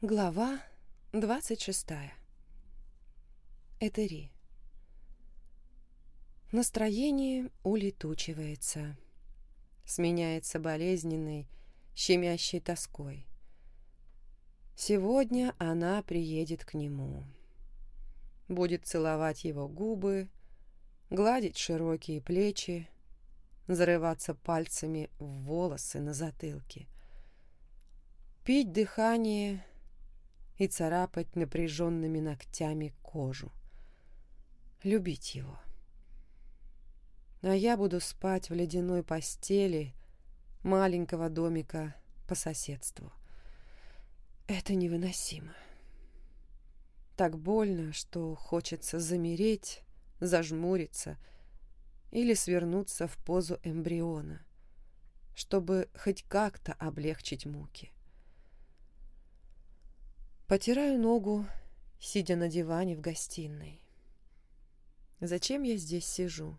Глава 26. Этери. Настроение улетучивается. Сменяется болезненной, щемящей тоской. Сегодня она приедет к нему. Будет целовать его губы, гладить широкие плечи, зарываться пальцами в волосы на затылке. Пить дыхание и царапать напряженными ногтями кожу. Любить его. А я буду спать в ледяной постели маленького домика по соседству. Это невыносимо. Так больно, что хочется замереть, зажмуриться или свернуться в позу эмбриона, чтобы хоть как-то облегчить муки. Потираю ногу, сидя на диване в гостиной. Зачем я здесь сижу?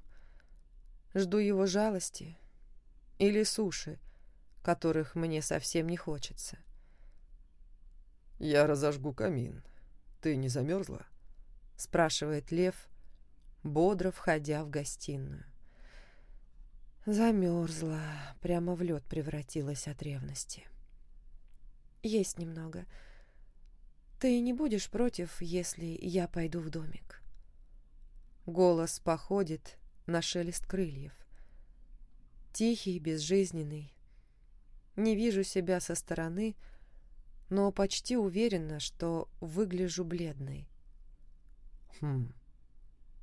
Жду его жалости или суши, которых мне совсем не хочется. «Я разожгу камин. Ты не замерзла?» — спрашивает Лев, бодро входя в гостиную. Замерзла, прямо в лед превратилась от ревности. «Есть немного», — «Ты не будешь против, если я пойду в домик?» Голос походит на шелест крыльев. Тихий, безжизненный. Не вижу себя со стороны, но почти уверена, что выгляжу бледной. «Хм,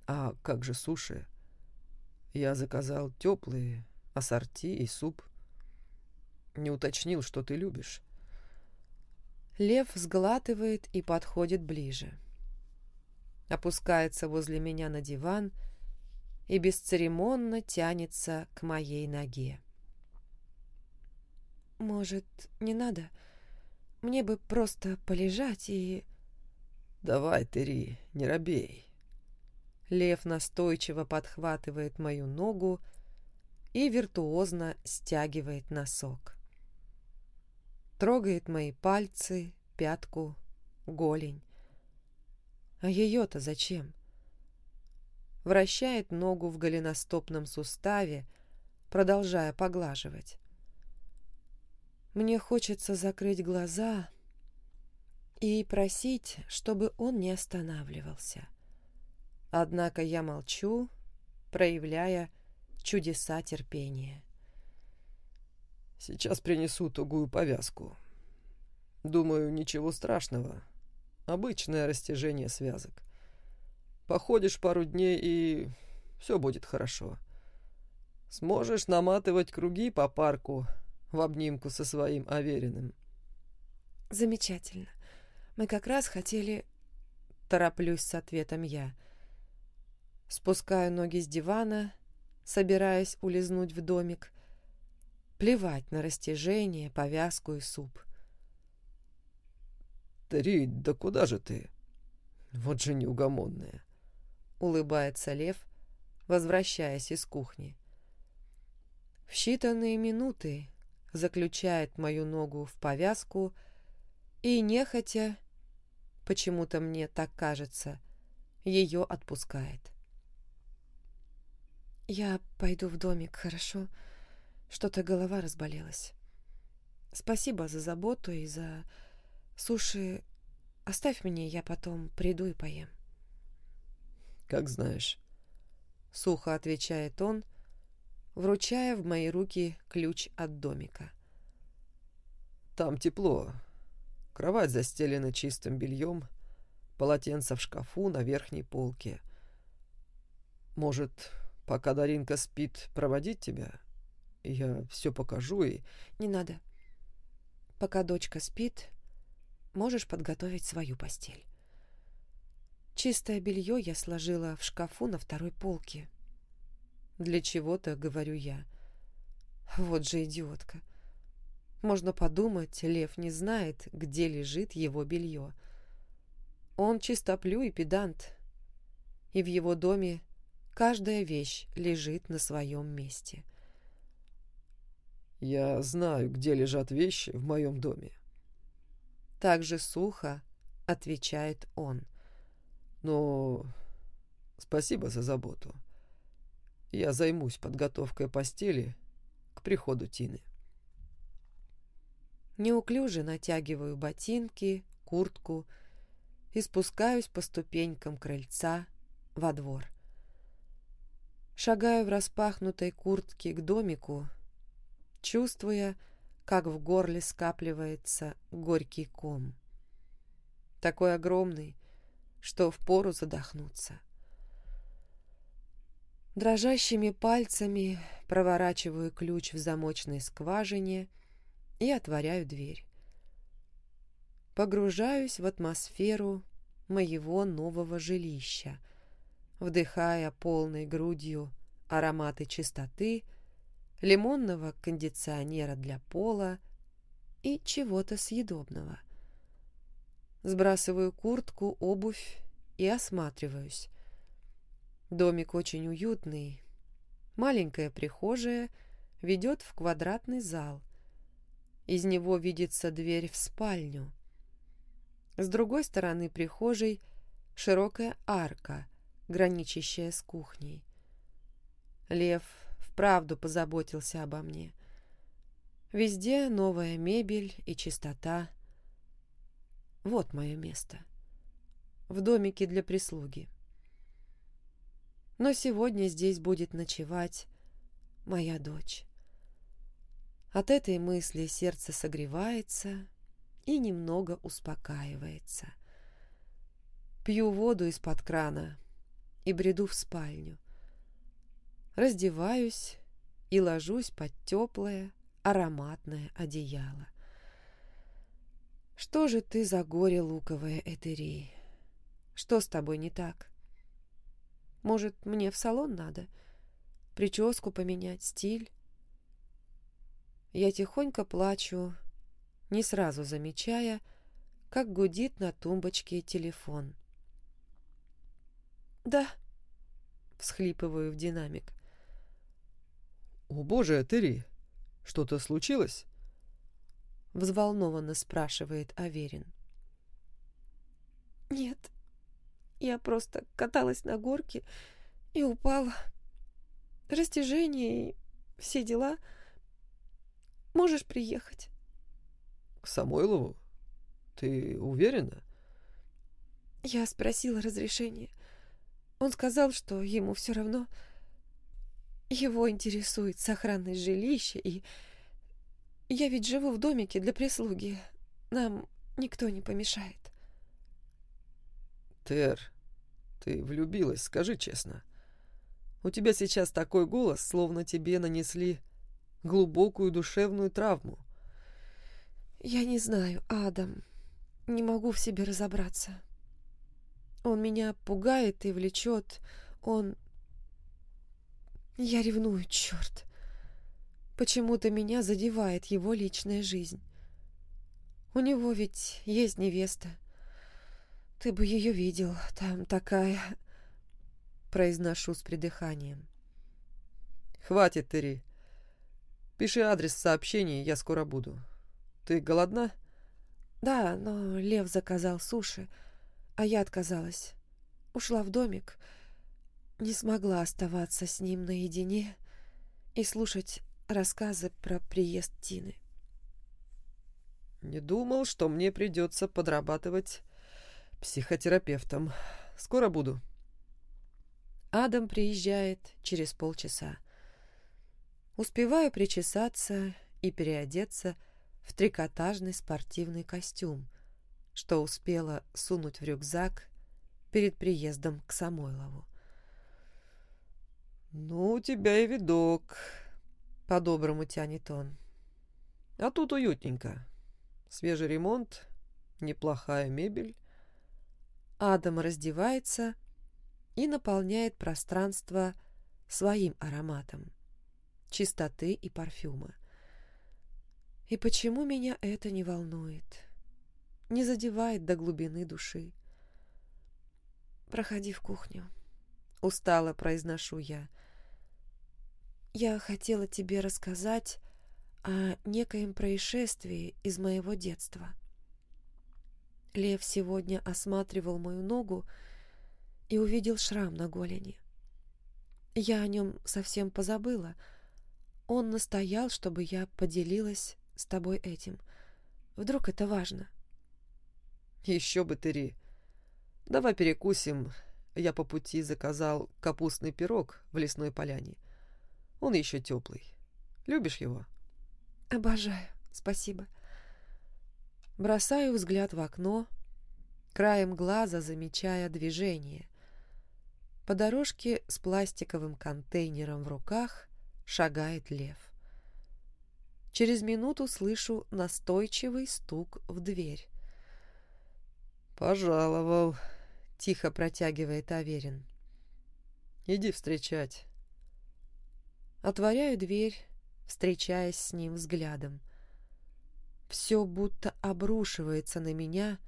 а как же суши? Я заказал теплые, ассорти и суп. Не уточнил, что ты любишь». Лев сглатывает и подходит ближе. Опускается возле меня на диван и бесцеремонно тянется к моей ноге. «Может, не надо? Мне бы просто полежать и...» «Давай, Тери, не робей». Лев настойчиво подхватывает мою ногу и виртуозно стягивает носок трогает мои пальцы, пятку, голень. А ее-то зачем? Вращает ногу в голеностопном суставе, продолжая поглаживать. Мне хочется закрыть глаза и просить, чтобы он не останавливался. Однако я молчу, проявляя чудеса терпения. Сейчас принесу тугую повязку. Думаю, ничего страшного. Обычное растяжение связок. Походишь пару дней, и все будет хорошо. Сможешь наматывать круги по парку в обнимку со своим Авериным. Замечательно. Мы как раз хотели... Тороплюсь с ответом я. Спускаю ноги с дивана, собираясь улизнуть в домик, Плевать на растяжение, повязку и суп. «Три, да куда же ты? Вот же неугомонная!» Улыбается Лев, возвращаясь из кухни. В считанные минуты заключает мою ногу в повязку и, нехотя, почему-то мне так кажется, ее отпускает. «Я пойду в домик, хорошо?» Что-то голова разболелась. Спасибо за заботу и за... Суши, оставь мне, я потом приду и поем. Как знаешь. Сухо отвечает он, вручая в мои руки ключ от домика. Там тепло. Кровать застелена чистым бельем, полотенце в шкафу на верхней полке. Может, пока Даринка спит, проводить тебя? Я все покажу и... Не надо. Пока дочка спит, можешь подготовить свою постель. Чистое белье я сложила в шкафу на второй полке. Для чего-то, говорю я. Вот же идиотка. Можно подумать, Лев не знает, где лежит его белье. Он чистоплю и педант. И в его доме каждая вещь лежит на своем месте. — я знаю, где лежат вещи в моем доме. Так же сухо отвечает он. «Ну, спасибо за заботу. Я займусь подготовкой постели к приходу Тины». Неуклюже натягиваю ботинки, куртку и спускаюсь по ступенькам крыльца во двор. Шагаю в распахнутой куртке к домику, чувствуя, как в горле скапливается горький ком. Такой огромный, что впору задохнуться. Дрожащими пальцами проворачиваю ключ в замочной скважине и отворяю дверь. Погружаюсь в атмосферу моего нового жилища, вдыхая полной грудью ароматы чистоты, лимонного кондиционера для пола и чего-то съедобного. Сбрасываю куртку, обувь и осматриваюсь. Домик очень уютный. Маленькая прихожая ведет в квадратный зал. Из него видится дверь в спальню. С другой стороны прихожей широкая арка, граничащая с кухней. Лев вправду позаботился обо мне. Везде новая мебель и чистота. Вот мое место. В домике для прислуги. Но сегодня здесь будет ночевать моя дочь. От этой мысли сердце согревается и немного успокаивается. Пью воду из-под крана и бреду в спальню. Раздеваюсь и ложусь под теплое, ароматное одеяло. Что же ты за горе луковая, Этери? Что с тобой не так? Может, мне в салон надо? Прическу поменять, стиль? Я тихонько плачу, не сразу замечая, как гудит на тумбочке телефон. «Да», — всхлипываю в динамик. «О боже, Терри, что-то случилось?» Взволнованно спрашивает Аверин. «Нет, я просто каталась на горке и упала. Растяжение и все дела. Можешь приехать?» «К Самойлову? Ты уверена?» Я спросила разрешения. Он сказал, что ему все равно... Его интересует сохранность жилища, и я ведь живу в домике для прислуги. Нам никто не помешает. Тер, ты влюбилась, скажи честно. У тебя сейчас такой голос, словно тебе нанесли глубокую душевную травму. Я не знаю, Адам. Не могу в себе разобраться. Он меня пугает и влечет. Он я ревную, черт. Почему-то меня задевает его личная жизнь. У него ведь есть невеста. Ты бы ее видел, там такая... Произношу с придыханием. Хватит, Терри. Пиши адрес в сообщении, я скоро буду. Ты голодна? Да, но Лев заказал суши, а я отказалась. Ушла в домик не смогла оставаться с ним наедине и слушать рассказы про приезд Тины. Не думал, что мне придется подрабатывать психотерапевтом. Скоро буду. Адам приезжает через полчаса. Успеваю причесаться и переодеться в трикотажный спортивный костюм, что успела сунуть в рюкзак перед приездом к Самойлову. «Ну, у тебя и видок», — по-доброму тянет он. «А тут уютненько. Свежий ремонт, неплохая мебель». Адам раздевается и наполняет пространство своим ароматом, чистоты и парфюма. И почему меня это не волнует, не задевает до глубины души? «Проходи в кухню», — устало произношу я. Я хотела тебе рассказать о некоем происшествии из моего детства. Лев сегодня осматривал мою ногу и увидел шрам на голени. Я о нем совсем позабыла. Он настоял, чтобы я поделилась с тобой этим. Вдруг это важно. Еще бы ты, Ри. Давай перекусим. Я по пути заказал капустный пирог в лесной поляне. Он еще теплый. Любишь его? Обожаю. Спасибо. Бросаю взгляд в окно, краем глаза замечая движение. По дорожке с пластиковым контейнером в руках шагает лев. Через минуту слышу настойчивый стук в дверь. «Пожаловал», — тихо протягивает Аверин. «Иди встречать». Отворяю дверь, встречаясь с ним взглядом. Все будто обрушивается на меня,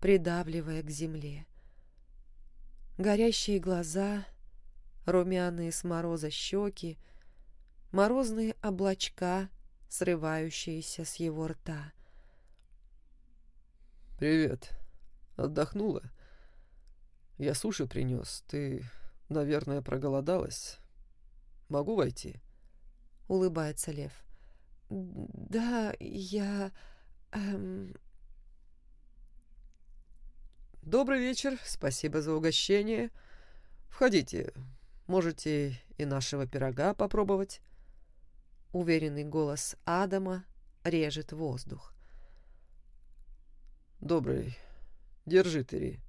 придавливая к земле. Горящие глаза, румяные с мороза щеки, морозные облачка, срывающиеся с его рта. «Привет. Отдохнула? Я суши принес. Ты, наверное, проголодалась. Могу войти?» Улыбается Лев. «Да, я...» эм... «Добрый вечер, спасибо за угощение. Входите, можете и нашего пирога попробовать». Уверенный голос Адама режет воздух. «Добрый. Держи, Тери».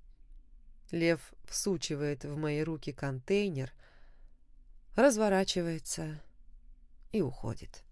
Лев всучивает в мои руки контейнер, разворачивается и уходит.